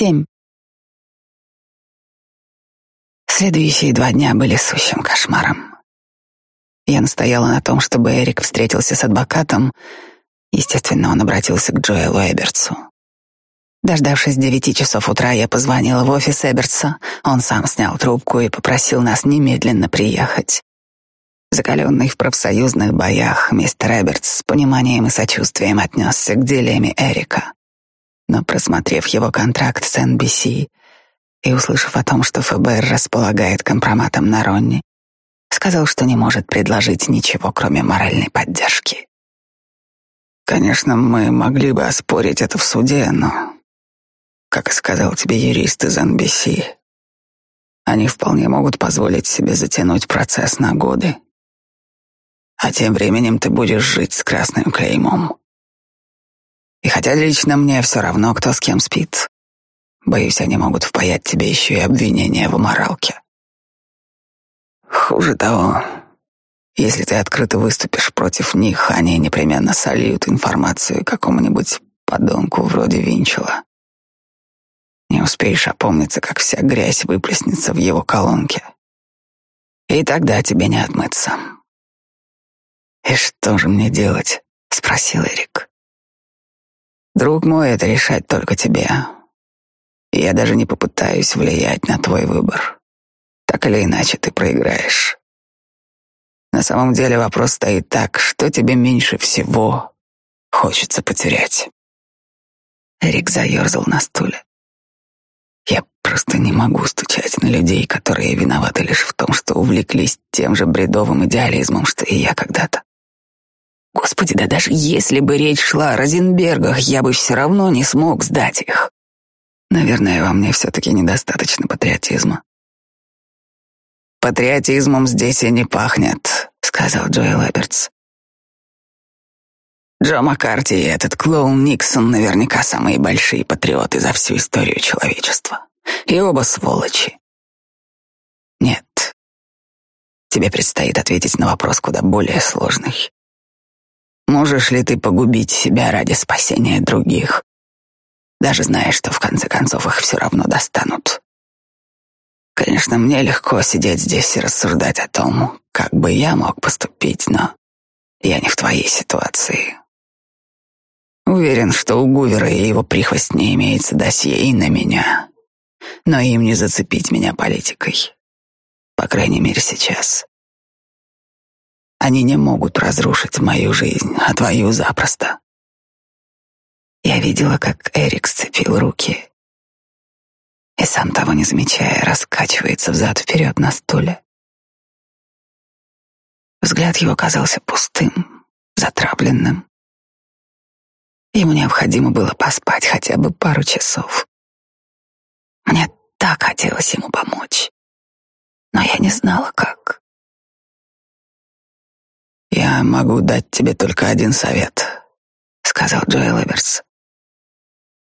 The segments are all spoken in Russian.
Семь. Следующие два дня были сущим кошмаром. Я настояла на том, чтобы Эрик встретился с адвокатом. Естественно, он обратился к Джоэлу Эбертсу. Дождавшись девяти часов утра, я позвонила в офис Эбертса. Он сам снял трубку и попросил нас немедленно приехать. Закаленный в профсоюзных боях, мистер Эбертс с пониманием и сочувствием отнесся к дилемме Эрика. Но, просмотрев его контракт с NBC и услышав о том, что ФБР располагает компроматом на Ронни, сказал, что не может предложить ничего, кроме моральной поддержки. Конечно, мы могли бы оспорить это в суде, но как сказал тебе юрист из NBC, они вполне могут позволить себе затянуть процесс на годы. А тем временем ты будешь жить с красным клеймом. И хотя лично мне все равно, кто с кем спит, боюсь, они могут впаять тебе еще и обвинения в моралке. Хуже того, если ты открыто выступишь против них, они непременно сольют информацию какому-нибудь подонку вроде Винчела. Не успеешь опомниться, как вся грязь выплеснется в его колонке. И тогда тебе не отмыться. «И что же мне делать?» — спросил Эрик. «Друг мой, это решать только тебе. Я даже не попытаюсь влиять на твой выбор. Так или иначе ты проиграешь. На самом деле вопрос стоит так, что тебе меньше всего хочется потерять». Эрик заерзал на стуле. Я просто не могу стучать на людей, которые виноваты лишь в том, что увлеклись тем же бредовым идеализмом, что и я когда-то. Господи, да даже если бы речь шла о Розенбергах, я бы все равно не смог сдать их. Наверное, во мне все-таки недостаточно патриотизма. «Патриотизмом здесь и не пахнет», — сказал Джоэл Эбертс. Джо Маккарти и этот клоун Никсон наверняка самые большие патриоты за всю историю человечества. И оба сволочи. Нет. Тебе предстоит ответить на вопрос куда более сложный. Можешь ли ты погубить себя ради спасения других, даже зная, что в конце концов их все равно достанут? Конечно, мне легко сидеть здесь и рассуждать о том, как бы я мог поступить, но я не в твоей ситуации. Уверен, что у Гувера и его прихвостней имеется досье и на меня. Но им не зацепить меня политикой. По крайней мере, сейчас. Они не могут разрушить мою жизнь, а твою запросто. Я видела, как Эрик сцепил руки и, сам того не замечая, раскачивается взад-вперед на стуле. Взгляд его казался пустым, затравленным. Ему необходимо было поспать хотя бы пару часов. Мне так хотелось ему помочь, но я не знала, как. «Я могу дать тебе только один совет», — сказал Джоэл Эверс.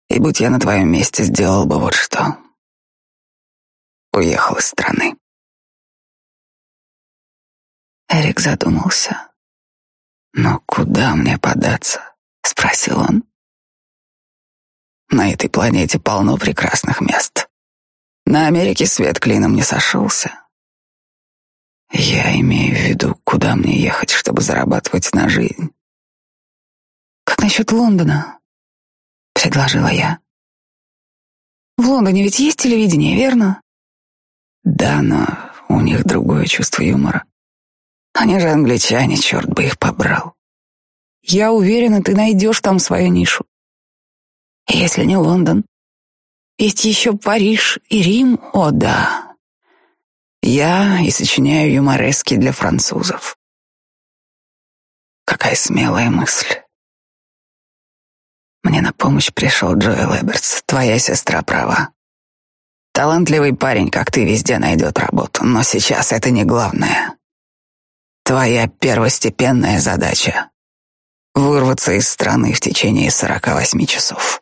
«И будь я на твоем месте, сделал бы вот что. Уехал из страны». Эрик задумался. «Но куда мне податься?» — спросил он. «На этой планете полно прекрасных мест. На Америке свет клином не сошелся. Я имею в виду, куда мне ехать, чтобы зарабатывать на жизнь. Как насчет Лондона? Предложила я. В Лондоне ведь есть телевидение, верно? Да, но у них другое чувство юмора. Они же англичане, черт бы их побрал. Я уверена, ты найдешь там свою нишу. Если не Лондон, есть еще Париж и Рим, о да. Я и сочиняю юморески для французов. Какая смелая мысль. Мне на помощь пришел Джоэл Эбертс, твоя сестра права. Талантливый парень, как ты, везде найдет работу, но сейчас это не главное. Твоя первостепенная задача вырваться из страны в течение 48 часов.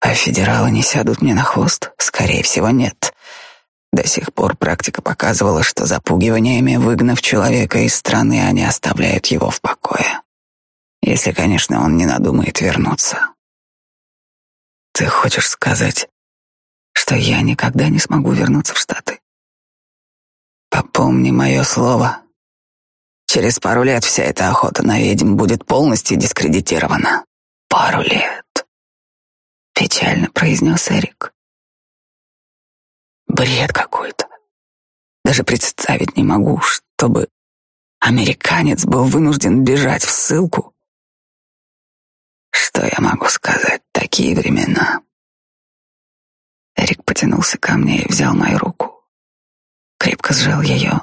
А федералы не сядут мне на хвост? Скорее всего, нет. До сих пор практика показывала, что запугиваниями, выгнав человека из страны, они оставляют его в покое. Если, конечно, он не надумает вернуться. Ты хочешь сказать? что я никогда не смогу вернуться в Штаты. Попомни мое слово. Через пару лет вся эта охота на ведьм будет полностью дискредитирована. Пару лет. Печально произнес Эрик. Бред какой-то. Даже представить не могу, чтобы американец был вынужден бежать в ссылку. Что я могу сказать? Такие времена. Эрик потянулся ко мне и взял мою руку. Крепко сжал ее.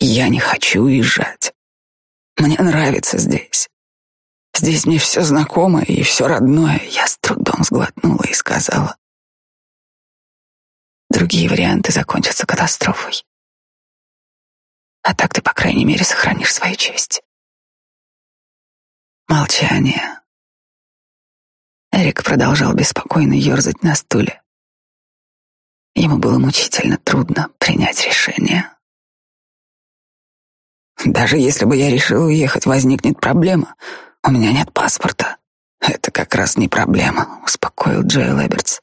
Я не хочу уезжать. Мне нравится здесь. Здесь мне все знакомо и все родное. Я с трудом сглотнула и сказала. Другие варианты закончатся катастрофой. А так ты, по крайней мере, сохранишь свою честь. Молчание. Эрик продолжал беспокойно ерзать на стуле. Ему было мучительно трудно принять решение. Даже если бы я решил уехать, возникнет проблема. У меня нет паспорта. Это как раз не проблема, успокоил Джоэл Эбертс.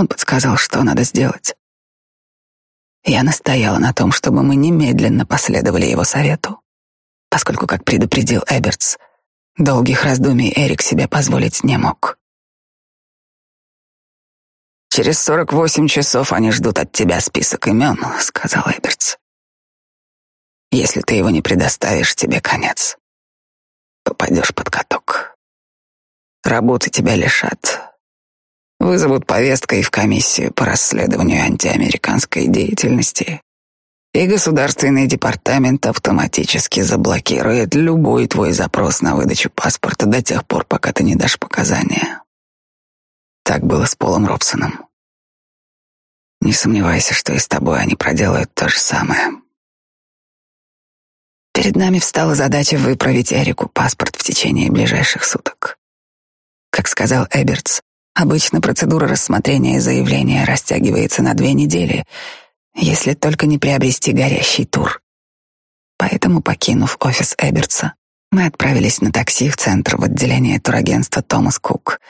Он подсказал, что надо сделать. Я настояла на том, чтобы мы немедленно последовали его совету, поскольку, как предупредил Эбертс, долгих раздумий Эрик себе позволить не мог. «Через сорок восемь часов они ждут от тебя список имен», — сказал Эбертс. «Если ты его не предоставишь, тебе конец. Попадешь под каток. Работы тебя лишат, Вызовут повесткой в комиссию по расследованию антиамериканской деятельности, и Государственный департамент автоматически заблокирует любой твой запрос на выдачу паспорта до тех пор, пока ты не дашь показания. Так было с Полом Робсоном. Не сомневайся, что и с тобой они проделают то же самое. Перед нами встала задача выправить Эрику паспорт в течение ближайших суток. Как сказал Эбертс, Обычно процедура рассмотрения заявления растягивается на две недели, если только не приобрести горящий тур. Поэтому, покинув офис Эбертса, мы отправились на такси в центр в отделение турагентства Томас Кук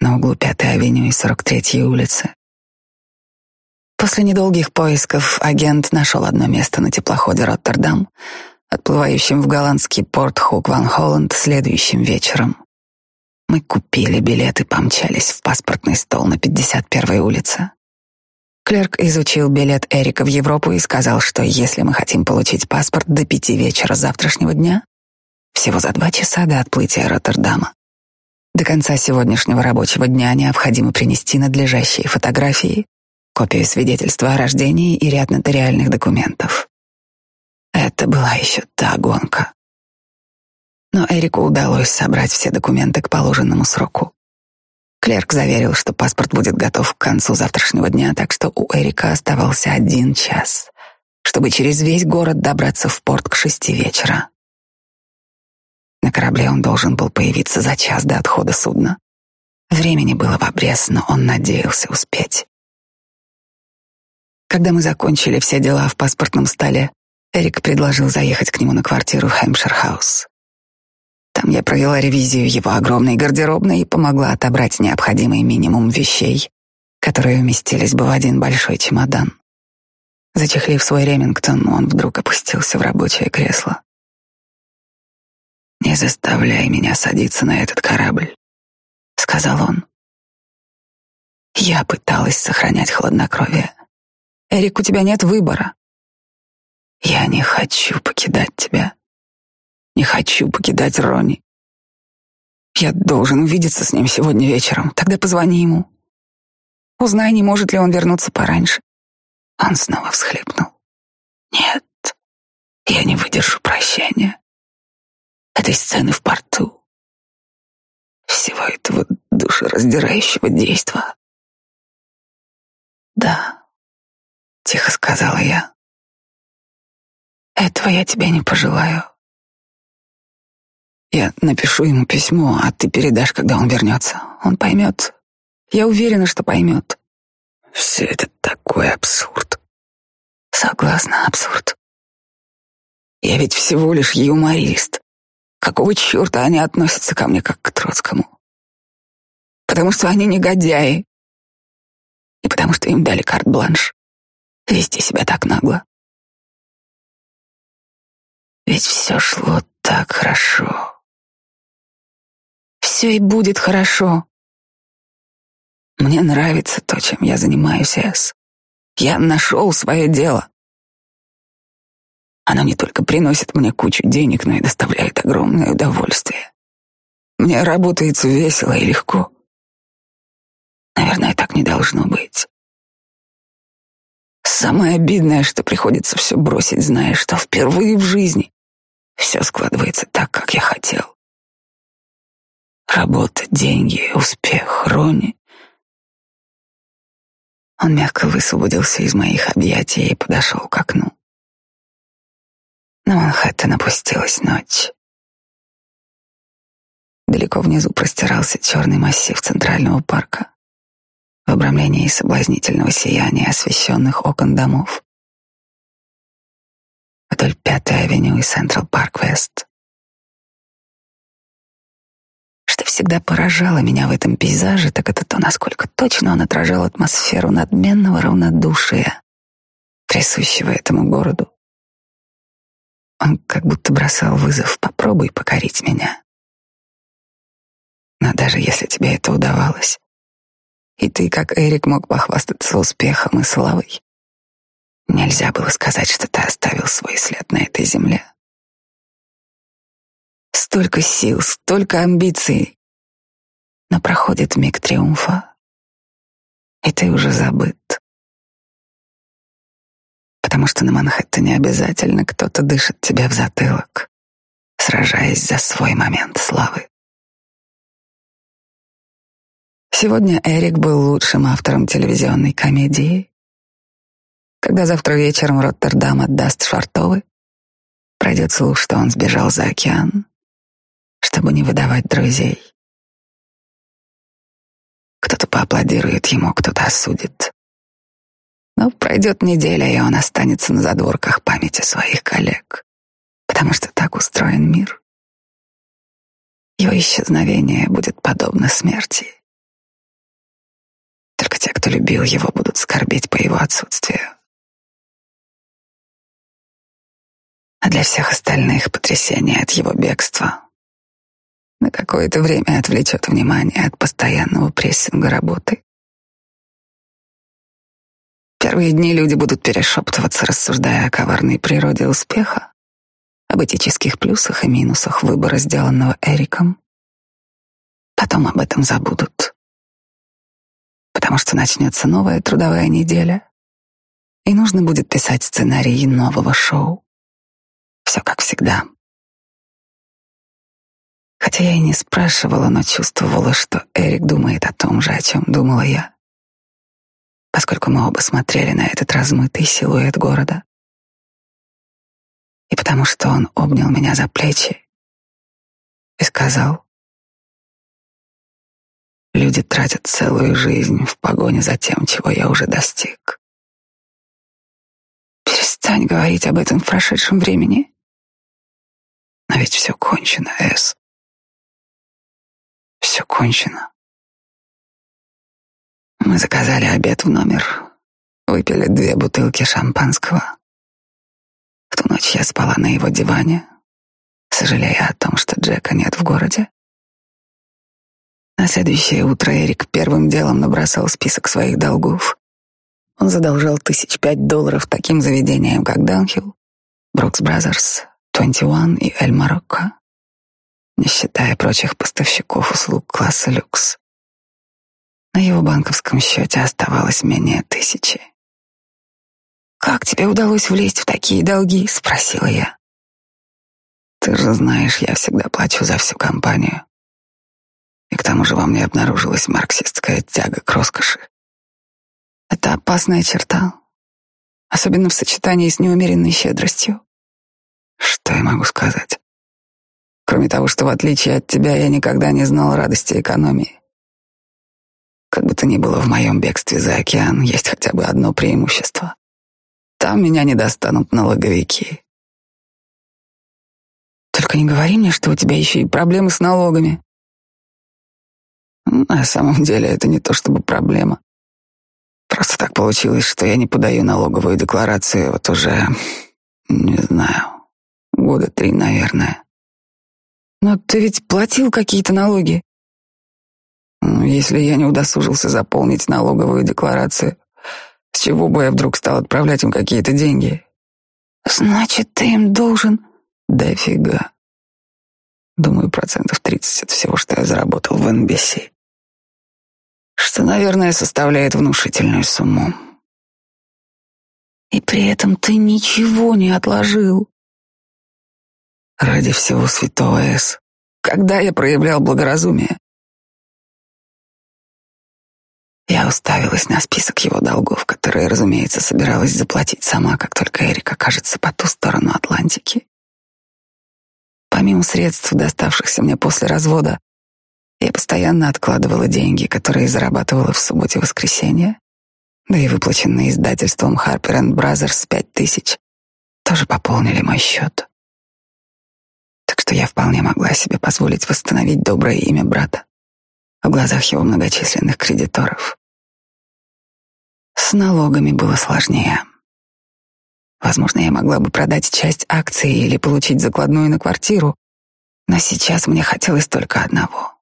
на углу 5-й авеню и 43-й улицы. После недолгих поисков агент нашел одно место на теплоходе «Роттердам», отплывающем в голландский порт Хук-Ван-Холланд следующим вечером. Мы купили билет и помчались в паспортный стол на 51-й улице. Клерк изучил билет Эрика в Европу и сказал, что если мы хотим получить паспорт до пяти вечера завтрашнего дня, всего за два часа до отплытия Роттердама, до конца сегодняшнего рабочего дня необходимо принести надлежащие фотографии, копию свидетельства о рождении и ряд нотариальных документов. Это была еще та гонка но Эрику удалось собрать все документы к положенному сроку. Клерк заверил, что паспорт будет готов к концу завтрашнего дня, так что у Эрика оставался один час, чтобы через весь город добраться в порт к шести вечера. На корабле он должен был появиться за час до отхода судна. Времени было в обрез, но он надеялся успеть. Когда мы закончили все дела в паспортном столе, Эрик предложил заехать к нему на квартиру в Хэмпшир-хаус. Там я провела ревизию его огромной гардеробной и помогла отобрать необходимый минимум вещей, которые уместились бы в один большой чемодан. Зачехлив свой Ремингтон, он вдруг опустился в рабочее кресло. «Не заставляй меня садиться на этот корабль», — сказал он. Я пыталась сохранять хладнокровие. «Эрик, у тебя нет выбора». «Я не хочу покидать тебя», не хочу покидать Ронни. Я должен увидеться с ним сегодня вечером. Тогда позвони ему. Узнай, не может ли он вернуться пораньше. Он снова всхлипнул. Нет, я не выдержу прощания. Этой сцены в порту. Всего этого душераздирающего действа. Да, тихо сказала я. Этого я тебе не пожелаю. Я напишу ему письмо, а ты передашь, когда он вернется. Он поймет. Я уверена, что поймет. Все это такой абсурд. Согласна, абсурд. Я ведь всего лишь юморист. Какого черта они относятся ко мне как к Троцкому? Потому что они негодяи. потому что им дали карт-бланш вести себя так нагло. Ведь все шло так хорошо. Все и будет хорошо. Мне нравится то, чем я занимаюсь, Эс. Я нашел свое дело. Оно не только приносит мне кучу денег, но и доставляет огромное удовольствие. Мне работается весело и легко. Наверное, так не должно быть. Самое обидное, что приходится все бросить, зная, что впервые в жизни все складывается так, как я хотел. Работа, деньги, успех, Рони. Он мягко высвободился из моих объятий и подошел к окну. На Манхэттен опустилась ночь. Далеко внизу простирался черный массив Центрального парка в обрамлении соблазнительного сияния освещенных окон домов. Вдоль Пятой авеню и Централ Парк Вест. Всегда поражало меня в этом пейзаже, так это то, насколько точно он отражал атмосферу надменного равнодушия, присущего этому городу. Он как будто бросал вызов «попробуй покорить меня». Но даже если тебе это удавалось, и ты, как Эрик, мог похвастаться успехом и славой, нельзя было сказать, что ты оставил свой след на этой земле. Столько сил, столько амбиций, но проходит миг триумфа, и ты уже забыт. Потому что на Манхэттене обязательно кто-то дышит тебе в затылок, сражаясь за свой момент славы. Сегодня Эрик был лучшим автором телевизионной комедии. Когда завтра вечером Роттердам отдаст Швартовы, пройдет слух, что он сбежал за океан, чтобы не выдавать друзей. Кто-то поаплодирует ему, кто-то осудит. Но пройдет неделя, и он останется на задворках памяти своих коллег, потому что так устроен мир. Его исчезновение будет подобно смерти. Только те, кто любил его, будут скорбеть по его отсутствию. А для всех остальных потрясение от его бегства на какое-то время отвлечет внимание от постоянного прессинга работы. Первые дни люди будут перешептываться, рассуждая о коварной природе успеха, об этических плюсах и минусах выбора, сделанного Эриком. Потом об этом забудут потому что начнется новая трудовая неделя, и нужно будет писать сценарий нового шоу. Все как всегда. Хотя я и не спрашивала, но чувствовала, что Эрик думает о том же, о чем думала я, поскольку мы оба смотрели на этот размытый силуэт города. И потому что он обнял меня за плечи и сказал, Люди тратят целую жизнь в погоне за тем, чего я уже достиг. Перестань говорить об этом в прошедшем времени. Но ведь все кончено, Эс. Все кончено. Мы заказали обед в номер, выпили две бутылки шампанского. В ту ночь я спала на его диване, сожалея о том, что Джека нет в городе. На следующее утро Эрик первым делом набросал список своих долгов. Он задолжал тысяч пять долларов таким заведениям, как Dunhill, Brooks Brothers, 21 и El Morocco, не считая прочих поставщиков услуг класса люкс. На его банковском счете оставалось менее тысячи. «Как тебе удалось влезть в такие долги?» — спросила я. «Ты же знаешь, я всегда плачу за всю компанию. И к тому же во мне обнаружилась марксистская тяга к роскоши. Это опасная черта, особенно в сочетании с неумеренной щедростью. Что я могу сказать? Кроме того, что в отличие от тебя я никогда не знал радости экономии. Как бы то ни было в моем бегстве за океан, есть хотя бы одно преимущество. Там меня не достанут налоговики. Только не говори мне, что у тебя еще и проблемы с налогами. На самом деле это не то чтобы проблема. Просто так получилось, что я не подаю налоговую декларацию вот уже, не знаю, года три, наверное. Но ты ведь платил какие-то налоги. Ну, если я не удосужился заполнить налоговую декларацию, с чего бы я вдруг стал отправлять им какие-то деньги? Значит, ты им должен... Дофига. Думаю, процентов 30 от всего, что я заработал в NBC. Что, наверное, составляет внушительную сумму. И при этом ты ничего не отложил. Ради всего святого С. Когда я проявлял благоразумие? Я уставилась на список его долгов, которые, разумеется, собиралась заплатить сама, как только Эрик окажется по ту сторону Атлантики. Помимо средств, доставшихся мне после развода, я постоянно откладывала деньги, которые зарабатывала в субботе-воскресенье, да и выплаченные издательством Harper Brothers пять тысяч тоже пополнили мой счет. Что я вполне могла себе позволить восстановить доброе имя брата в глазах его многочисленных кредиторов. С налогами было сложнее. Возможно, я могла бы продать часть акций или получить закладную на квартиру, но сейчас мне хотелось только одного.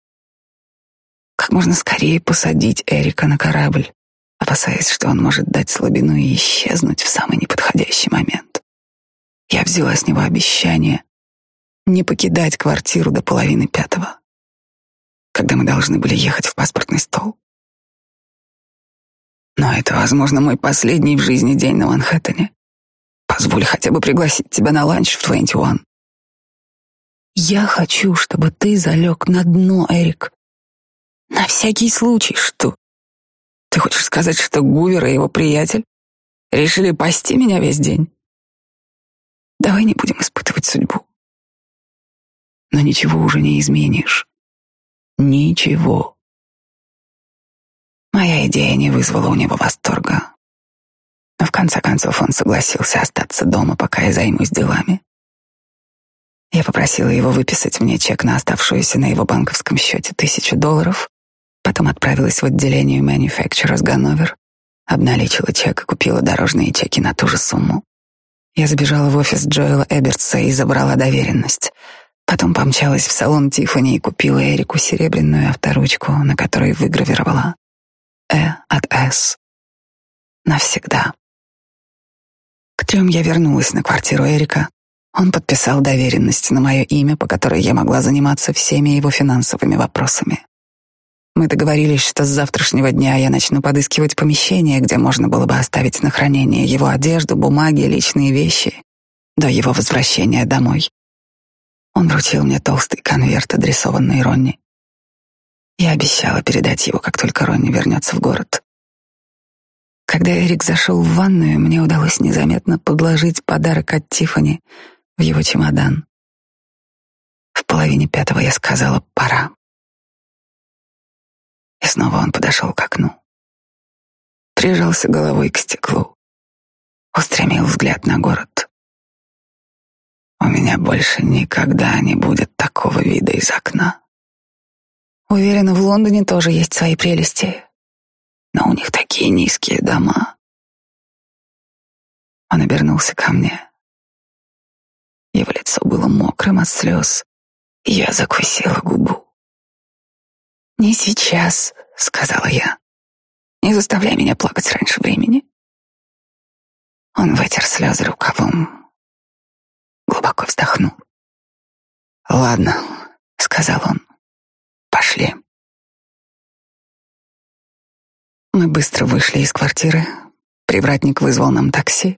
Как можно скорее посадить Эрика на корабль, опасаясь, что он может дать слабину и исчезнуть в самый неподходящий момент. Я взяла с него обещание не покидать квартиру до половины пятого, когда мы должны были ехать в паспортный стол. Но это, возможно, мой последний в жизни день на Манхэттене. Позволь хотя бы пригласить тебя на ланч в Твенти Уан. Я хочу, чтобы ты залег на дно, Эрик. На всякий случай, что? Ты хочешь сказать, что Гувер и его приятель решили пасти меня весь день? Давай не будем испытывать судьбу. Но ничего уже не изменишь. Ничего. Моя идея не вызвала у него восторга. Но в конце концов он согласился остаться дома, пока я займусь делами. Я попросила его выписать мне чек на оставшуюся на его банковском счете тысячу долларов, потом отправилась в отделение Manufacturers Ганновер, обналичила чек и купила дорожные чеки на ту же сумму. Я забежала в офис Джоэла Эбертса и забрала доверенность. Потом помчалась в салон Тиффани и купила Эрику серебряную авторучку, на которой выгравировала Э от С. Навсегда. К трем я вернулась на квартиру Эрика. Он подписал доверенность на мое имя, по которой я могла заниматься всеми его финансовыми вопросами. Мы договорились, что с завтрашнего дня я начну подыскивать помещение, где можно было бы оставить на хранение его одежду, бумаги, личные вещи до его возвращения домой. Он вручил мне толстый конверт, адресованный Ронни. Я обещала передать его, как только Ронни вернется в город. Когда Эрик зашел в ванную, мне удалось незаметно подложить подарок от Тифани в его чемодан. В половине пятого я сказала «пора». И снова он подошел к окну. Прижался головой к стеклу. Устремил взгляд на город. У меня больше никогда не будет такого вида из окна. Уверена, в Лондоне тоже есть свои прелести. Но у них такие низкие дома. Он обернулся ко мне. Его лицо было мокрым от слез, я закусила губу. «Не сейчас», — сказала я. «Не заставляй меня плакать раньше времени». Он вытер слезы рукавом, вздохнул. «Ладно», — сказал он. Пошли. Мы быстро вышли из квартиры. Привратник вызвал нам такси.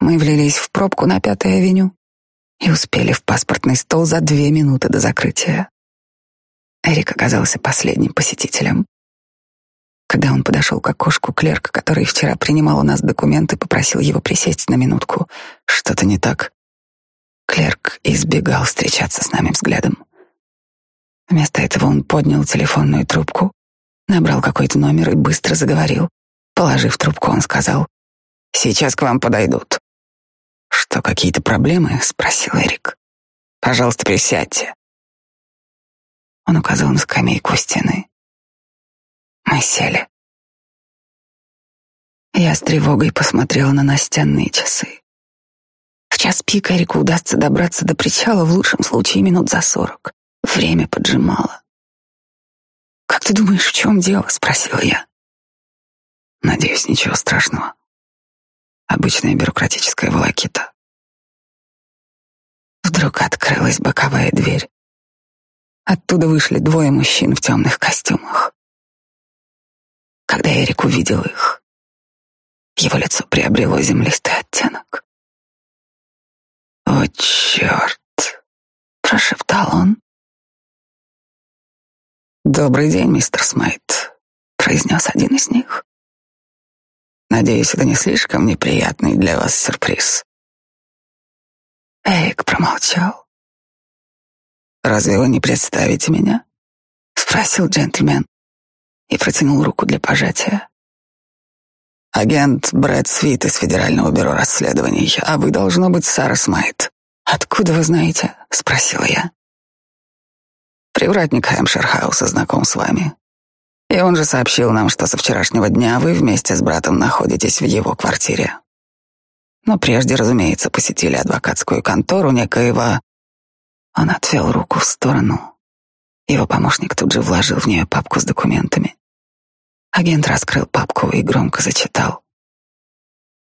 Мы влились в пробку на Пятой авеню и успели в паспортный стол за две минуты до закрытия. Эрик оказался последним посетителем. Когда он подошел к окошку, клерк, который вчера принимал у нас документы, попросил его присесть на минутку. Что-то не так. Клерк избегал встречаться с нами взглядом. Вместо этого он поднял телефонную трубку, набрал какой-то номер и быстро заговорил. Положив трубку, он сказал, «Сейчас к вам подойдут». «Что, какие-то проблемы?» — спросил Эрик. «Пожалуйста, присядьте». Он указал на скамейку стены. Мы сели. Я с тревогой посмотрела на настенные часы. В час пик Эрику удастся добраться до причала в лучшем случае минут за сорок. Время поджимало. «Как ты думаешь, в чем дело?» — спросила я. «Надеюсь, ничего страшного. Обычная бюрократическая волокита». Вдруг открылась боковая дверь. Оттуда вышли двое мужчин в темных костюмах. Когда Эрик увидел их, его лицо приобрело землистый оттенок. «О, черт!» — прошептал он. «Добрый день, мистер Смайт», — произнес один из них. «Надеюсь, это не слишком неприятный для вас сюрприз». Эрик промолчал. «Разве вы не представите меня?» — спросил джентльмен и протянул руку для пожатия. «Агент Брэд Свит из Федерального бюро расследований, а вы, должно быть, Сара Смайт». «Откуда вы знаете?» — спросила я. Привратник Хэмпширхауса знаком с вами. И он же сообщил нам, что со вчерашнего дня вы вместе с братом находитесь в его квартире. Но прежде, разумеется, посетили адвокатскую контору некоего... Он отвел руку в сторону. Его помощник тут же вложил в нее папку с документами. Агент раскрыл папку и громко зачитал.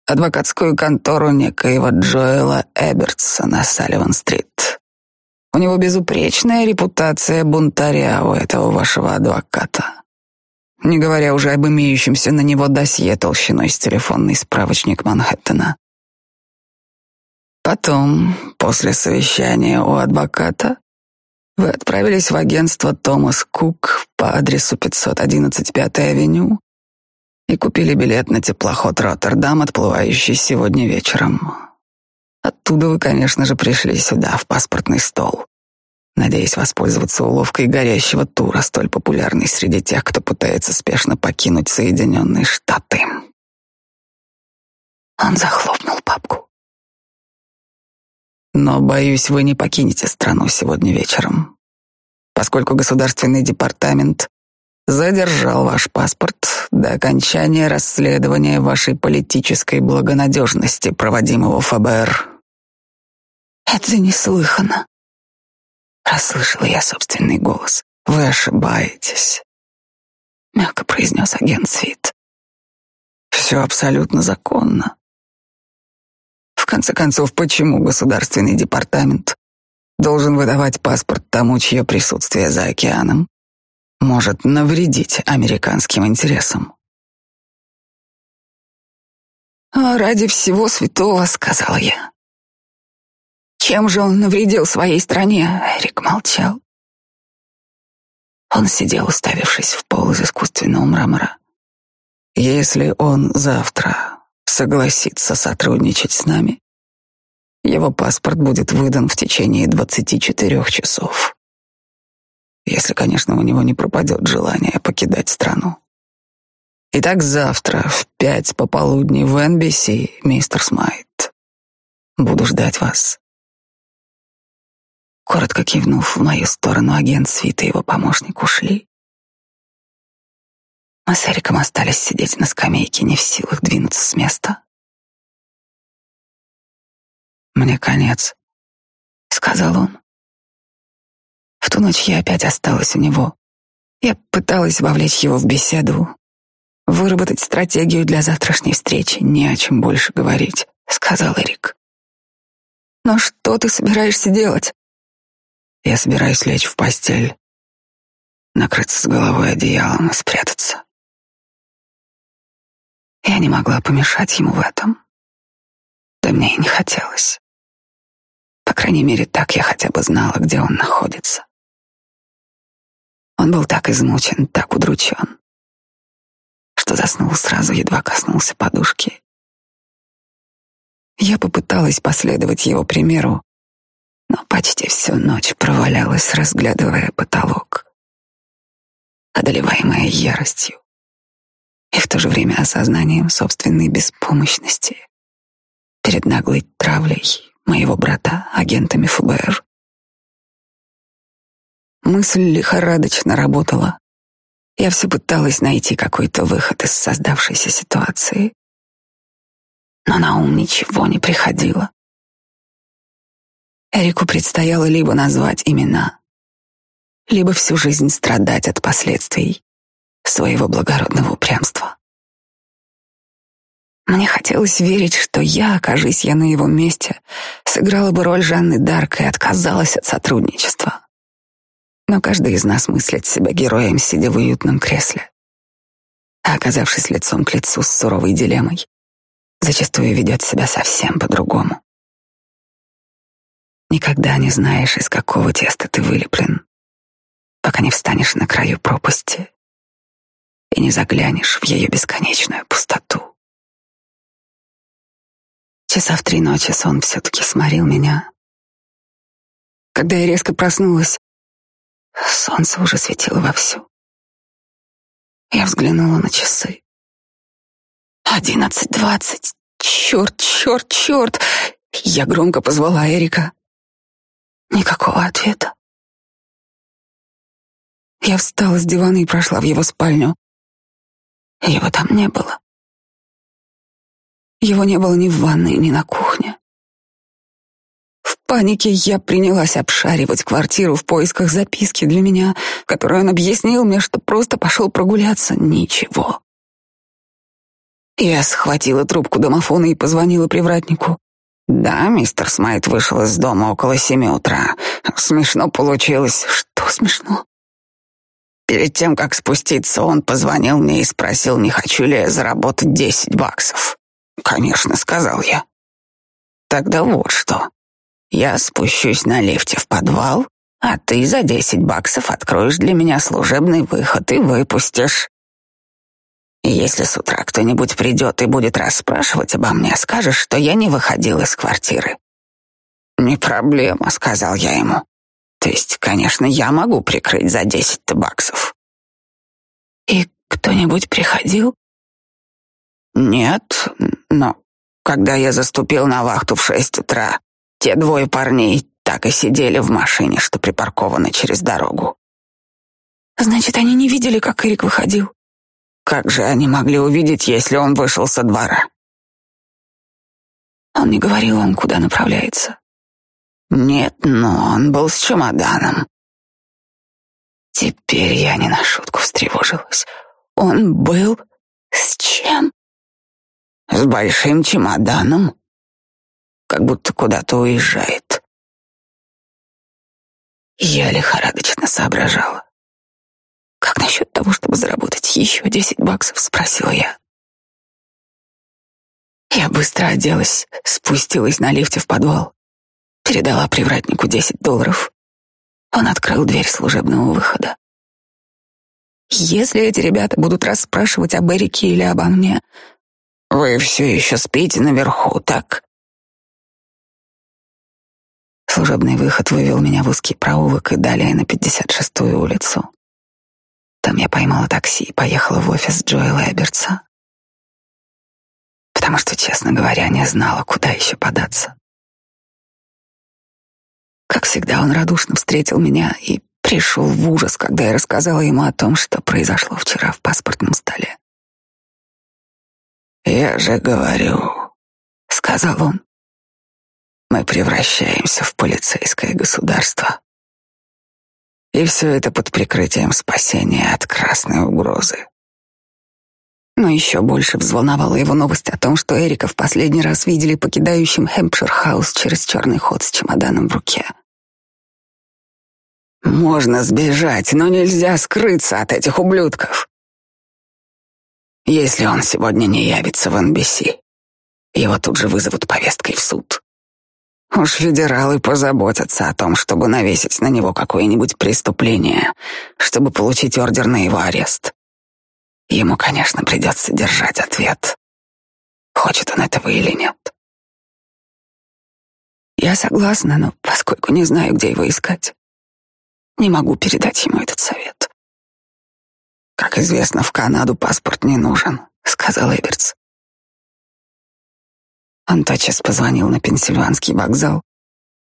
Адвокатскую контору некоего Джоэла Эбертса на Салливан-стрит. У него безупречная репутация бунтаря у этого вашего адвоката. Не говоря уже об имеющемся на него досье толщиной с телефонный справочник Манхэттена. Потом, после совещания у адвоката, вы отправились в агентство Томас Кук по адресу 511 Пятая авеню и купили билет на теплоход Роттердам, отплывающий сегодня вечером. Оттуда вы, конечно же, пришли сюда, в паспортный стол, надеясь воспользоваться уловкой горящего тура, столь популярной среди тех, кто пытается спешно покинуть Соединенные Штаты. Он захлопнул папку. Но, боюсь, вы не покинете страну сегодня вечером, поскольку Государственный департамент задержал ваш паспорт до окончания расследования вашей политической благонадежности, проводимого ФБР. Это неслыханно. Расслышала я собственный голос. Вы ошибаетесь, мягко произнес агент Свит. Все абсолютно законно. В конце концов, почему государственный департамент должен выдавать паспорт тому, чье присутствие за океаном может навредить американским интересам? «А ради всего святого», — сказала я. Чем же он навредил своей стране? Эрик молчал. Он сидел, уставившись в пол из искусственного мрамора. Если он завтра согласится сотрудничать с нами, его паспорт будет выдан в течение 24 часов. Если, конечно, у него не пропадет желание покидать страну. Итак, завтра в пять пополудни в NBC, мистер Смайт. Буду ждать вас. Коротко кивнув в мою сторону, агент Свит и его помощник ушли. Мы с Эриком остались сидеть на скамейке, не в силах двинуться с места. «Мне конец», — сказал он. В ту ночь я опять осталась у него. Я пыталась вовлечь его в беседу, выработать стратегию для завтрашней встречи, не о чем больше говорить, — сказал Эрик. «Но что ты собираешься делать?» Я собираюсь лечь в постель, накрыться с головой одеялом и спрятаться. Я не могла помешать ему в этом. Да мне и не хотелось. По крайней мере, так я хотя бы знала, где он находится. Он был так измучен, так удручен, что заснул сразу, едва коснулся подушки. Я попыталась последовать его примеру, но почти всю ночь провалялась, разглядывая потолок, одолеваемая яростью и в то же время осознанием собственной беспомощности перед наглой травлей моего брата агентами ФБР. Мысль лихорадочно работала. Я все пыталась найти какой-то выход из создавшейся ситуации, но на ум ничего не приходило. Эрику предстояло либо назвать имена, либо всю жизнь страдать от последствий своего благородного упрямства. Мне хотелось верить, что я, окажись я на его месте, сыграла бы роль Жанны Дарк и отказалась от сотрудничества. Но каждый из нас мыслит себя героем, сидя в уютном кресле. А оказавшись лицом к лицу с суровой дилеммой, зачастую ведет себя совсем по-другому. Никогда не знаешь, из какого теста ты вылеплен, пока не встанешь на краю пропасти и не заглянешь в ее бесконечную пустоту. Часа в три ночи сон все-таки сморил меня. Когда я резко проснулась, солнце уже светило вовсю. Я взглянула на часы. Одиннадцать двадцать. Черт, черт, черт. Я громко позвала Эрика. Никакого ответа. Я встала с дивана и прошла в его спальню. Его там не было. Его не было ни в ванной, ни на кухне. В панике я принялась обшаривать квартиру в поисках записки для меня, которую он объяснил мне, что просто пошел прогуляться. Ничего. Я схватила трубку домофона и позвонила привратнику. Да, мистер Смайт вышел из дома около семи утра. Смешно получилось. Что смешно? Перед тем, как спуститься, он позвонил мне и спросил, не хочу ли я заработать десять баксов. Конечно, сказал я. Тогда вот что. Я спущусь на лифте в подвал, а ты за десять баксов откроешь для меня служебный выход и выпустишь. Если с утра кто-нибудь придет и будет расспрашивать обо мне, скажешь, что я не выходил из квартиры. Не проблема, сказал я ему. То есть, конечно, я могу прикрыть за десять баксов. И кто-нибудь приходил? Нет, но когда я заступил на вахту в шесть утра, те двое парней так и сидели в машине, что припаркованы через дорогу. Значит, они не видели, как Эрик выходил? Как же они могли увидеть, если он вышел со двора? Он не говорил вам, куда направляется. Нет, но он был с чемоданом. Теперь я не на шутку встревожилась. Он был с чем? С большим чемоданом. Как будто куда-то уезжает. Я лихорадочно соображала. «Как насчет того, чтобы заработать еще десять баксов?» — спросила я. Я быстро оделась, спустилась на лифте в подвал, передала привратнику десять долларов. Он открыл дверь служебного выхода. Если эти ребята будут расспрашивать об Эрике или обо мне... Вы все еще спите наверху, так? Служебный выход вывел меня в узкий проулок и далее на 56-ю улицу. Там я поймала такси и поехала в офис Джоэла Эбертса. Потому что, честно говоря, не знала, куда еще податься. Как всегда, он радушно встретил меня и пришел в ужас, когда я рассказала ему о том, что произошло вчера в паспортном столе. «Я же говорю», — сказал он, — «мы превращаемся в полицейское государство. И все это под прикрытием спасения от красной угрозы. Но еще больше взволновала его новость о том, что Эрика в последний раз видели покидающим Хэмпшир-хаус через черный ход с чемоданом в руке. Можно сбежать, но нельзя скрыться от этих ублюдков. Если он сегодня не явится в НБС, его тут же вызовут повесткой в суд. Уж федералы позаботятся о том, чтобы навесить на него какое-нибудь преступление, чтобы получить ордер на его арест. Ему, конечно, придется держать ответ, хочет он этого или нет. Я согласна, но поскольку не знаю, где его искать, не могу передать ему этот совет. Как известно, в Канаду паспорт не нужен, сказал Эбертс. Он тотчас позвонил на Пенсильванский вокзал,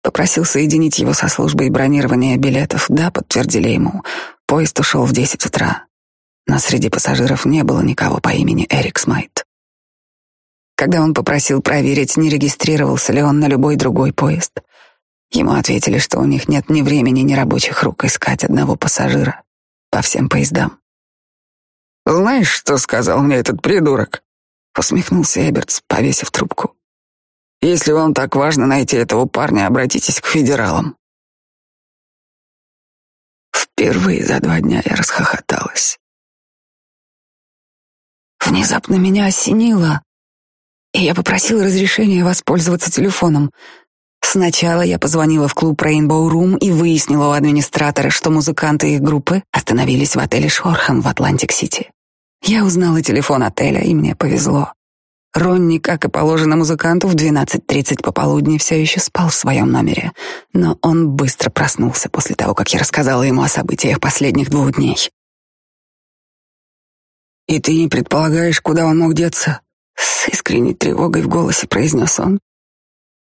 попросил соединить его со службой бронирования билетов. Да, подтвердили ему. Поезд ушел в десять утра, но среди пассажиров не было никого по имени Эрик Смайт. Когда он попросил проверить, не регистрировался ли он на любой другой поезд, ему ответили, что у них нет ни времени, ни рабочих рук искать одного пассажира по всем поездам. «Знаешь, что сказал мне этот придурок?» — усмехнулся Эбертс, повесив трубку. «Если вам так важно найти этого парня, обратитесь к федералам». Впервые за два дня я расхохоталась. Внезапно меня осенило, и я попросила разрешения воспользоваться телефоном. Сначала я позвонила в клуб Rainbow Room и выяснила у администратора, что музыканты их группы остановились в отеле Шорхам в Атлантик-Сити. Я узнала телефон отеля, и мне повезло. Ронни, как и положено музыканту, в 12.30 пополудни все еще спал в своем номере, но он быстро проснулся после того, как я рассказала ему о событиях последних двух дней. «И ты не предполагаешь, куда он мог деться?» С искренней тревогой в голосе произнес он.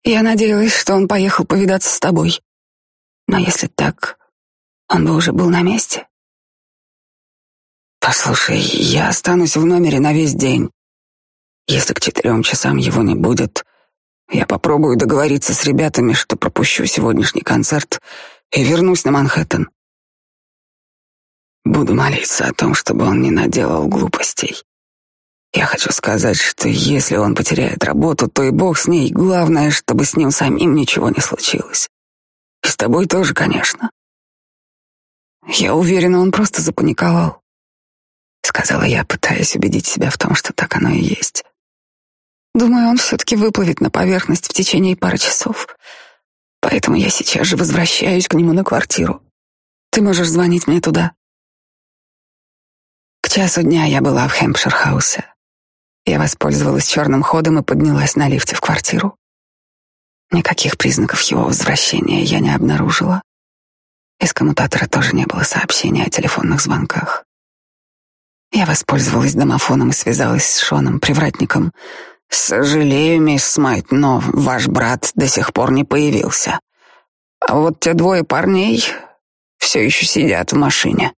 «Я надеялась, что он поехал повидаться с тобой. Но если так, он бы уже был на месте». «Послушай, я останусь в номере на весь день. Если к четырем часам его не будет, я попробую договориться с ребятами, что пропущу сегодняшний концерт и вернусь на Манхэттен. Буду молиться о том, чтобы он не наделал глупостей. Я хочу сказать, что если он потеряет работу, то и бог с ней. Главное, чтобы с ним самим ничего не случилось. И с тобой тоже, конечно. Я уверена, он просто запаниковал, сказала я, пытаясь убедить себя в том, что так оно и есть. Думаю, он все-таки выплывет на поверхность в течение пары часов. Поэтому я сейчас же возвращаюсь к нему на квартиру. Ты можешь звонить мне туда. К часу дня я была в Хэмпшир-хаусе. Я воспользовалась черным ходом и поднялась на лифте в квартиру. Никаких признаков его возвращения я не обнаружила. Из коммутатора тоже не было сообщения о телефонных звонках. Я воспользовалась домофоном и связалась с Шоном, привратником, «Сожалею, мисс Смайт, но ваш брат до сих пор не появился. А вот те двое парней все еще сидят в машине».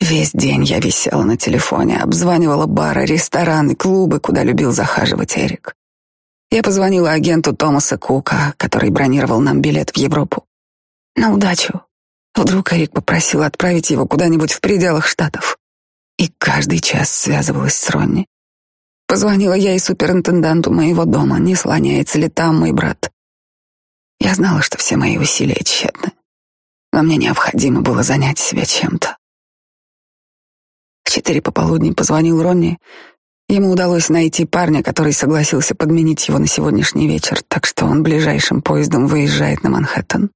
Весь день я висела на телефоне, обзванивала бары, рестораны, клубы, куда любил захаживать Эрик. Я позвонила агенту Томаса Кука, который бронировал нам билет в Европу. На удачу. Вдруг Эрик попросил отправить его куда-нибудь в пределах Штатов. И каждый час связывалась с Ронни. Позвонила я и суперинтенданту моего дома, не слоняется ли там мой брат. Я знала, что все мои усилия тщетны, но мне необходимо было занять себя чем-то. В четыре пополудни позвонил Ронни. Ему удалось найти парня, который согласился подменить его на сегодняшний вечер, так что он ближайшим поездом выезжает на Манхэттен.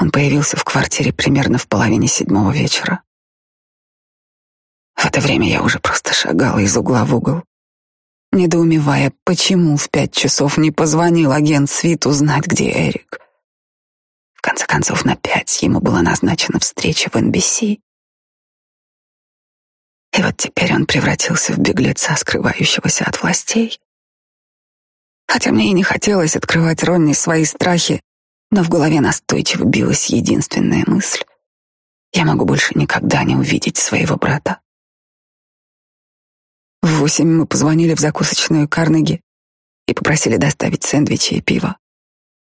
Он появился в квартире примерно в половине седьмого вечера. В это время я уже просто шагала из угла в угол, недоумевая, почему в пять часов не позвонил агент Свит узнать, где Эрик. В конце концов, на пять ему была назначена встреча в НБС. И вот теперь он превратился в беглеца, скрывающегося от властей. Хотя мне и не хотелось открывать Ронни свои страхи, но в голове настойчиво билась единственная мысль. Я могу больше никогда не увидеть своего брата. В восемь мы позвонили в закусочную Карнеги и попросили доставить сэндвичи и пиво.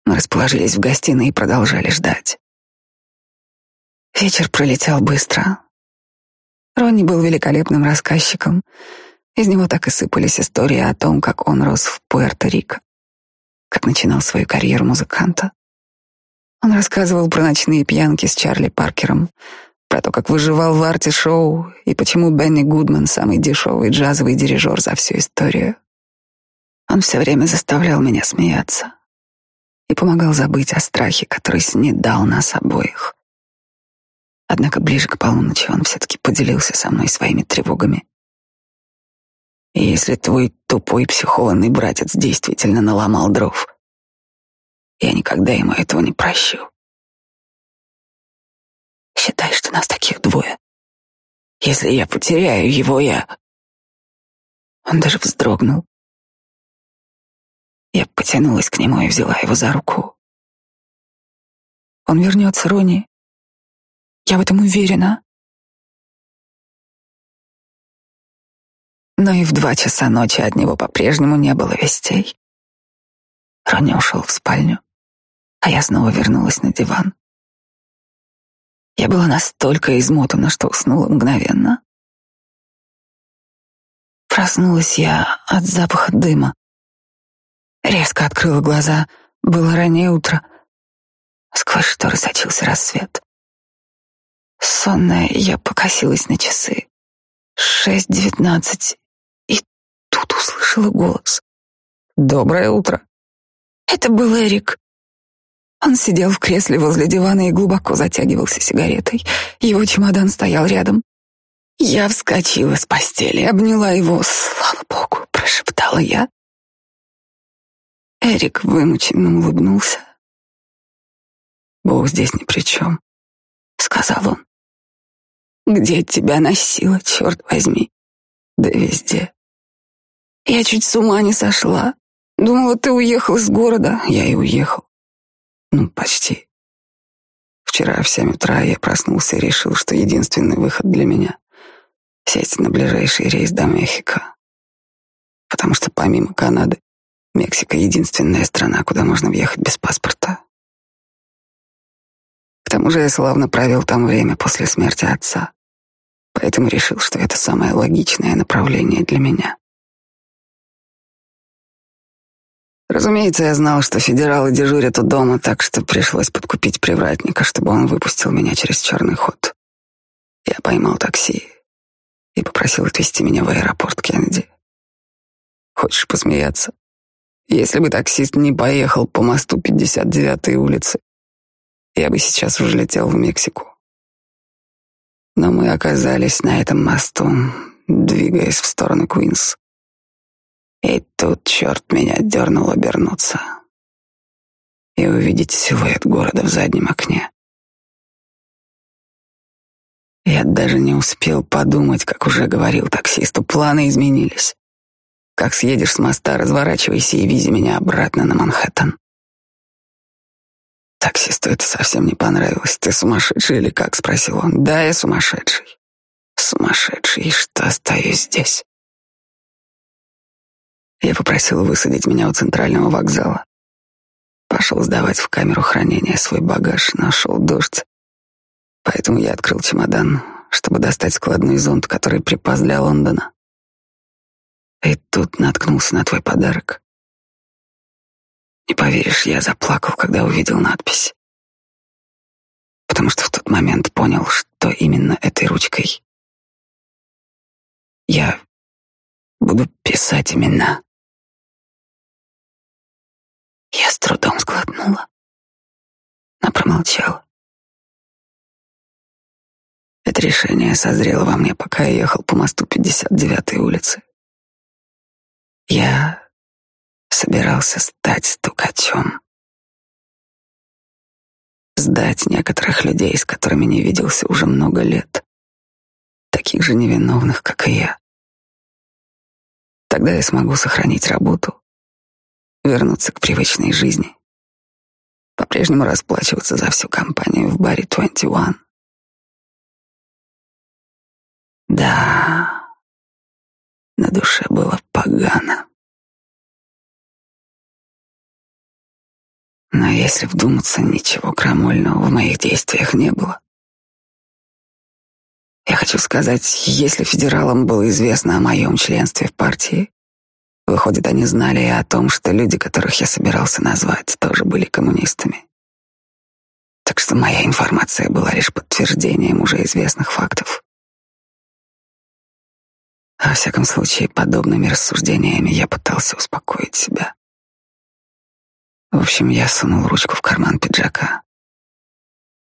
Мы расположились в гостиной и продолжали ждать. Вечер пролетел быстро. Ронни был великолепным рассказчиком. Из него так и сыпались истории о том, как он рос в Пуэрто-Рико, как начинал свою карьеру музыканта. Он рассказывал про ночные пьянки с Чарли Паркером, про то, как выживал в арте-шоу и почему Бенни Гудман самый дешевый джазовый дирижер за всю историю. Он все время заставлял меня смеяться и помогал забыть о страхе, который снедал нас обоих. Однако ближе к полуночи он все-таки поделился со мной своими тревогами. И если твой тупой психованный братец действительно наломал дров, я никогда ему этого не прощу. Считай, что нас таких двое. Если я потеряю его, я... Он даже вздрогнул. Я потянулась к нему и взяла его за руку. Он вернется, Рони. Я в этом уверена. но и в два часа ночи от него по-прежнему не было вестей. Ронни ушел в спальню, а я снова вернулась на диван. Я была настолько измотана, что уснула мгновенно. Проснулась я от запаха дыма. Резко открыла глаза. Было раннее утро. Сквозь шторы сочился рассвет. Сонная, я покосилась на часы. Шесть девятнадцать. И тут услышала голос. «Доброе утро». Это был Эрик. Он сидел в кресле возле дивана и глубоко затягивался сигаретой. Его чемодан стоял рядом. Я вскочила с постели, обняла его. «Слава Богу!» — прошептала я. Эрик вымученно улыбнулся. «Бог здесь ни при чем», — сказал он. «Где тебя носило, черт возьми?» «Да везде». «Я чуть с ума не сошла. Думала, ты уехал из города. Я и уехал. Ну, почти. Вчера в семь утра я проснулся и решил, что единственный выход для меня — сесть на ближайший рейс до Мехико. Потому что помимо Канады, Мексика — единственная страна, куда можно въехать без паспорта. К тому же я славно провел там время после смерти отца, поэтому решил, что это самое логичное направление для меня. Разумеется, я знал, что федералы дежурят у дома, так что пришлось подкупить привратника, чтобы он выпустил меня через черный ход. Я поймал такси и попросил отвезти меня в аэропорт Кеннеди. Хочешь посмеяться? Если бы таксист не поехал по мосту 59-й улицы, я бы сейчас уже летел в Мексику. Но мы оказались на этом мосту, двигаясь в сторону Куинс. И тут черт меня дернул обернуться и увидеть силуэт города в заднем окне. Я даже не успел подумать, как уже говорил таксисту, планы изменились. Как съедешь с моста, разворачивайся и вези меня обратно на Манхэттен. Таксисту это совсем не понравилось. Ты сумасшедший или как? спросил он. Да, я сумасшедший. Сумасшедший, что остаюсь здесь? Я попросил высадить меня у центрального вокзала. Пошел сдавать в камеру хранения свой багаж, нашел дождь. Поэтому я открыл чемодан, чтобы достать складной зонт, который припас для Лондона. И тут наткнулся на твой подарок. Не поверишь, я заплакал, когда увидел надпись. Потому что в тот момент понял, что именно этой ручкой я буду писать имена. Я с трудом сглотнула, но промолчала. Это решение созрело во мне, пока я ехал по мосту 59-й улицы. Я собирался стать стукачом. Сдать некоторых людей, с которыми не виделся уже много лет, таких же невиновных, как и я. Тогда я смогу сохранить работу, вернуться к привычной жизни, по-прежнему расплачиваться за всю компанию в баре 21. Да, на душе было погано. Но если вдуматься, ничего крамольного в моих действиях не было. Я хочу сказать, если федералам было известно о моем членстве в партии, Выходит, они знали и о том, что люди, которых я собирался назвать, тоже были коммунистами. Так что моя информация была лишь подтверждением уже известных фактов. Во всяком случае, подобными рассуждениями я пытался успокоить себя. В общем, я сунул ручку в карман пиджака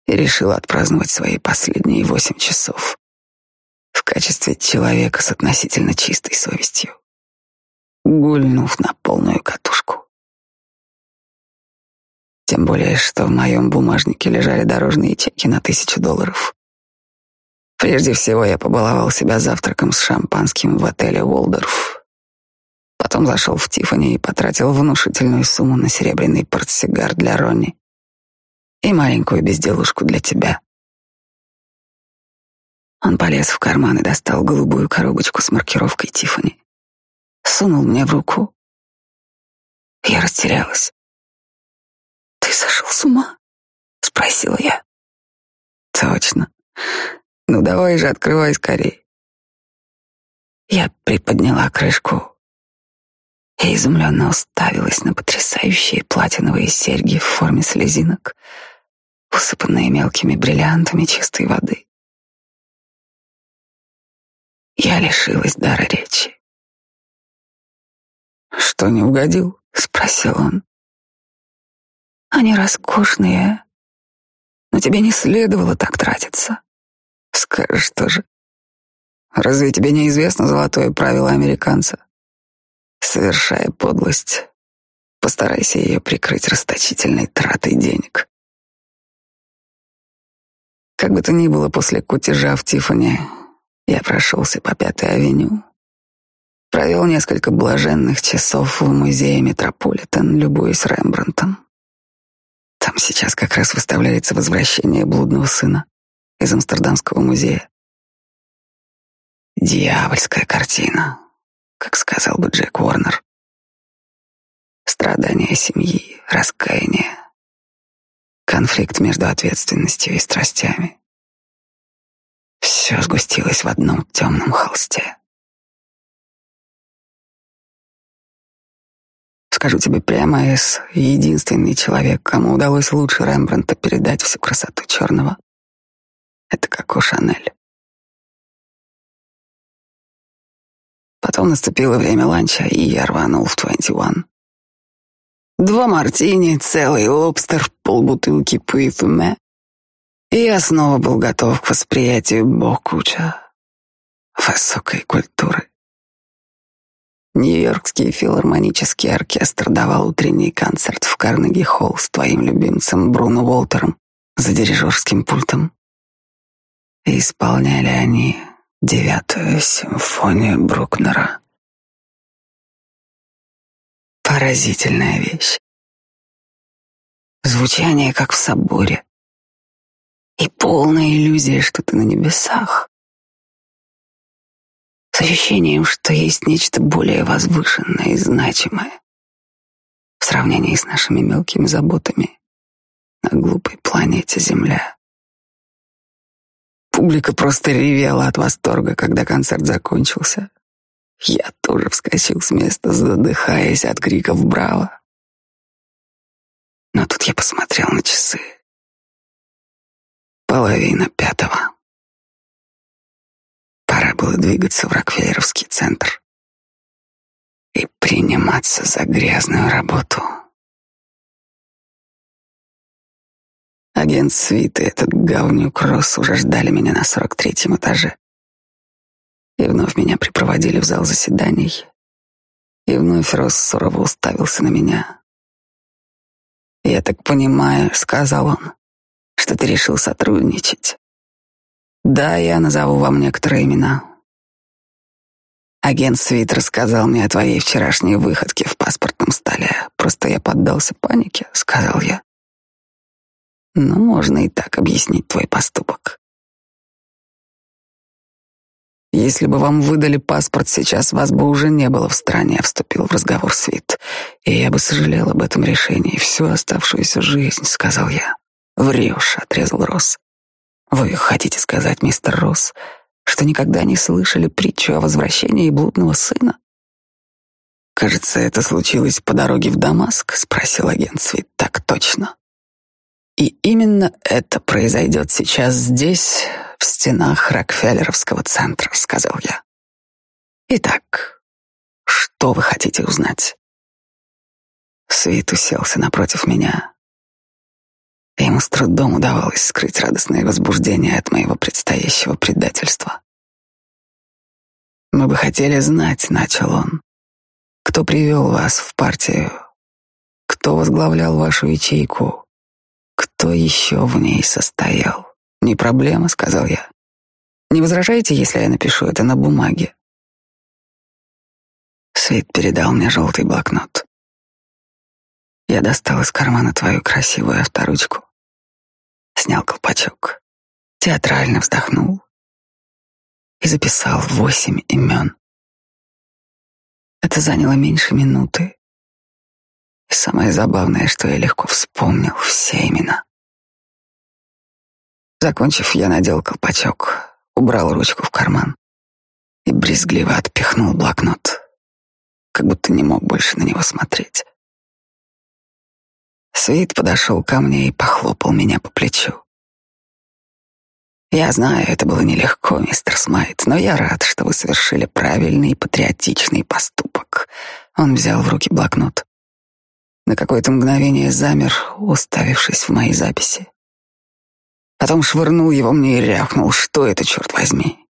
и решил отпраздновать свои последние восемь часов в качестве человека с относительно чистой совестью гульнув на полную катушку. Тем более, что в моем бумажнике лежали дорожные чеки на тысячу долларов. Прежде всего, я побаловал себя завтраком с шампанским в отеле «Уолдорф». Потом зашел в Тиффани и потратил внушительную сумму на серебряный портсигар для Ронни и маленькую безделушку для тебя. Он полез в карман и достал голубую коробочку с маркировкой Тиффани. Сунул мне в руку. Я растерялась. «Ты сошел с ума?» — спросила я. «Точно. Ну давай же, открывай скорей». Я приподняла крышку и изумленно уставилась на потрясающие платиновые серьги в форме слезинок, усыпанные мелкими бриллиантами чистой воды. Я лишилась дара речи. «Что не угодил?» — спросил он. «Они роскошные, но тебе не следовало так тратиться». «Скажешь тоже. Разве тебе не известно золотое правило американца? Совершая подлость, постарайся ее прикрыть расточительной тратой денег». Как бы то ни было, после кутежа в Тиффани я прошелся по Пятой авеню, провел несколько блаженных часов в музее Метрополитен, любуясь Рембрандтом. Там сейчас как раз выставляется возвращение блудного сына из Амстердамского музея. Дьявольская картина, как сказал бы Джек Уорнер. Страдания семьи, раскаяние, конфликт между ответственностью и страстями. Все сгустилось в одном темном холсте. Скажу тебе прямо, Эс, единственный человек, кому удалось лучше Рембрандта передать всю красоту черного, это Коко Шанель. Потом наступило время ланча, и я рванул в 21. Два мартини, целый лобстер, полбутылки пуифуме, и я снова был готов к восприятию Бокуча, высокой культуры. Нью-Йоркский филармонический оркестр давал утренний концерт в Карнеги-холл с твоим любимцем Бруно Уолтером за дирижерским пультом. И исполняли они девятую симфонию Брукнера. Поразительная вещь. Звучание, как в соборе. И полная иллюзия, что ты на небесах с ощущением, что есть нечто более возвышенное и значимое в сравнении с нашими мелкими заботами на глупой планете Земля. Публика просто ревела от восторга, когда концерт закончился. Я тоже вскочил с места, задыхаясь от криков «Браво!». Но тут я посмотрел на часы. Половина пятого. Было двигаться в Рокфеллеровский центр и приниматься за грязную работу. Агент свиты, этот говнюк Росс, уже ждали меня на сорок третьем этаже. И вновь меня припроводили в зал заседаний. И вновь Росс сурово уставился на меня. «Я так понимаю», — сказал он, — «что ты решил сотрудничать. Да, я назову вам некоторые имена. Агент Свит рассказал мне о твоей вчерашней выходке в паспортном столе. Просто я поддался панике, сказал я. Но можно и так объяснить твой поступок. Если бы вам выдали паспорт сейчас, вас бы уже не было в стране, вступил в разговор Свит. И я бы сожалел об этом решении всю оставшуюся жизнь, сказал я. Врешь, отрезал Росс. Вы хотите сказать, мистер Росс, что никогда не слышали притчу о возвращении блудного сына? Кажется, это случилось по дороге в Дамаск, спросил агент Свит. Так точно. И именно это произойдет сейчас здесь, в стенах Рокфеллеровского центра, сказал я. Итак, что вы хотите узнать? Свит уселся напротив меня, Ему с трудом удавалось скрыть радостное возбуждение от моего предстоящего предательства. «Мы бы хотели знать», — начал он, — «кто привел вас в партию, кто возглавлял вашу ячейку, кто еще в ней состоял». «Не проблема», — сказал я. «Не возражаете, если я напишу это на бумаге?» Свет передал мне желтый блокнот. Я достал из кармана твою красивую авторучку снял колпачок, театрально вздохнул и записал восемь имен. Это заняло меньше минуты. И самое забавное, что я легко вспомнил все имена. Закончив, я надел колпачок, убрал ручку в карман и брезгливо отпихнул блокнот, как будто не мог больше на него смотреть. Свит подошел ко мне и похлопал меня по плечу. Я знаю, это было нелегко, мистер Смайт, но я рад, что вы совершили правильный и патриотичный поступок. Он взял в руки блокнот. На какое-то мгновение замер, уставившись в мои записи. Потом швырнул его мне и рявкнул. Что это, черт возьми?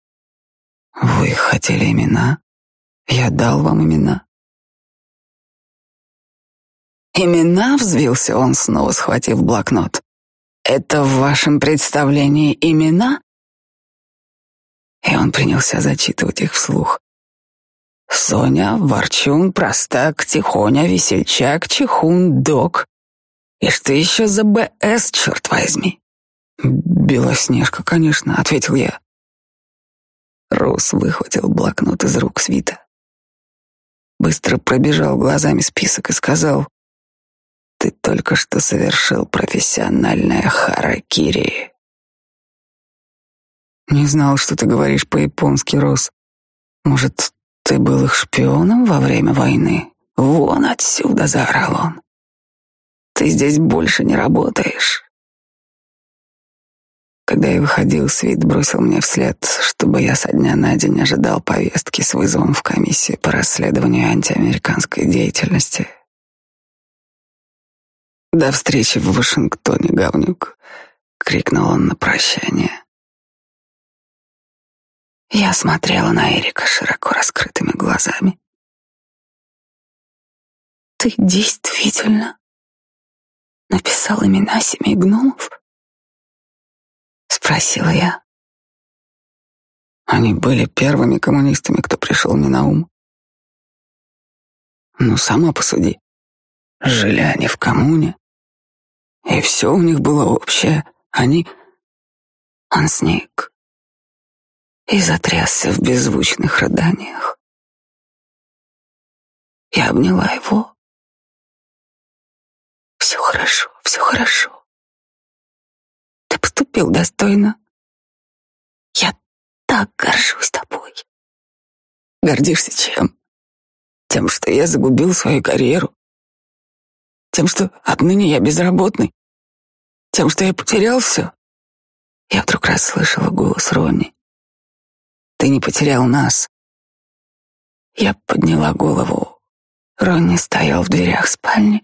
Вы хотели имена? Я дал вам имена. Имена, взвился он, снова схватив блокнот. Это в вашем представлении имена? И он принялся зачитывать их вслух. Соня, Ворчун, Простак, Тихоня, Весельчак, Чехун, Док. И что еще за БС, черт возьми? Белоснежка, конечно, ответил я. Рус выхватил блокнот из рук Свита. Быстро пробежал глазами список и сказал, ты только что совершил профессиональное харакири. Не знал, что ты говоришь по-японски, Рос. Может, ты был их шпионом во время войны? Вон отсюда, заорал он. Ты здесь больше не работаешь. Когда я выходил, Свит бросил мне вслед, чтобы я со дня на день ожидал повестки с вызовом в комиссию по расследованию антиамериканской деятельности. «До встречи в Вашингтоне, говнюк!» — крикнул он на прощание. Я смотрела на Эрика широко раскрытыми глазами. «Ты действительно написал имена семи гномов?» — спросила я. Они были первыми коммунистами, кто пришел мне на ум. Ну, сама посуди. Жили они в коммуне, и все у них было общее. Они... Он сник и затрясся в беззвучных рыданиях. Я обняла его. Все хорошо, все хорошо. Ты поступил достойно. Я так горжусь тобой. Гордишься чем? Тем, что я загубил свою карьеру. Тем, что отныне я безработный. Тем, что я потерял все? Я вдруг расслышала голос Ронни. Ты не потерял нас. Я подняла голову. Ронни стоял в дверях спальни.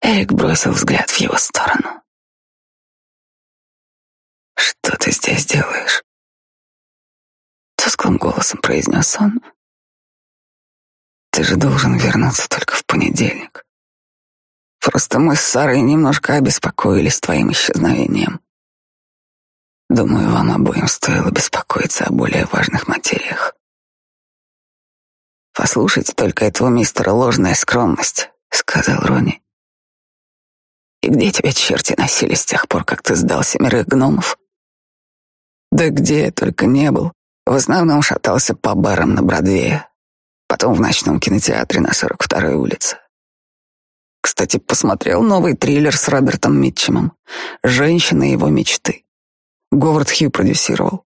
Эрик бросил взгляд в его сторону. «Что ты здесь делаешь?» Тусклым голосом произнес он. «Ты же должен вернуться только в понедельник. Просто мы с Сарой немножко обеспокоились твоим исчезновением. Думаю, вам обоим стоило беспокоиться о более важных материях. Послушайте только этого мистера ложная скромность, сказал Рони. И где тебя черти носили с тех пор, как ты сдал семерых гномов? Да где я только не был. В основном шатался по барам на Бродвее, потом в ночном кинотеатре на 42-й улице. Кстати, посмотрел новый триллер с Робертом Митчемом «Женщина его мечты». Говард Хью продюсировал.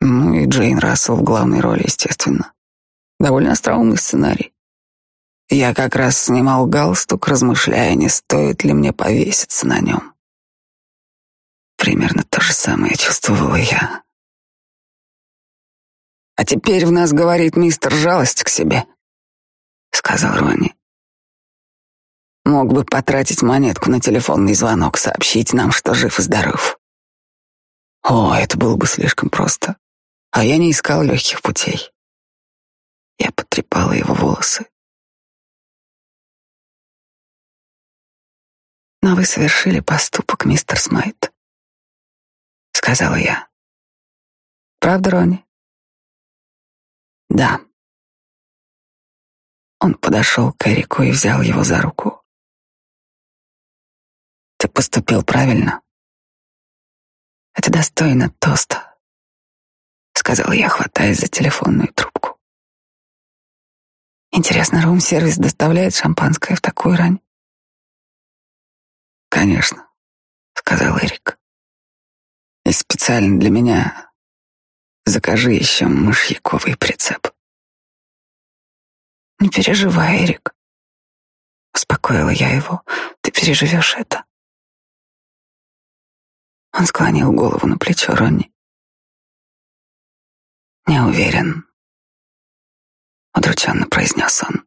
Ну и Джейн Рассел в главной роли, естественно. Довольно остроумный сценарий. Я как раз снимал галстук, размышляя, не стоит ли мне повеситься на нем. Примерно то же самое чувствовала я. «А теперь в нас говорит мистер жалость к себе», — сказал Ронни. Мог бы потратить монетку на телефонный звонок, сообщить нам, что жив и здоров. О, это было бы слишком просто. А я не искал легких путей. Я потрепала его волосы. Но вы совершили поступок, мистер Смайт, сказала я. Правда, Ронни? Да. Он подошел к Эрику и взял его за руку. Ты поступил правильно. Это достойно тоста, сказал я, хватаясь за телефонную трубку. Интересно, рум-сервис доставляет шампанское в такую рань? Конечно, сказал Эрик. И специально для меня закажи еще мышьяковый прицеп. Не переживай, Эрик. Успокоила я его. Ты переживешь это. Он склонил голову на плечо Ронни. Не уверен, удрученно произнес он.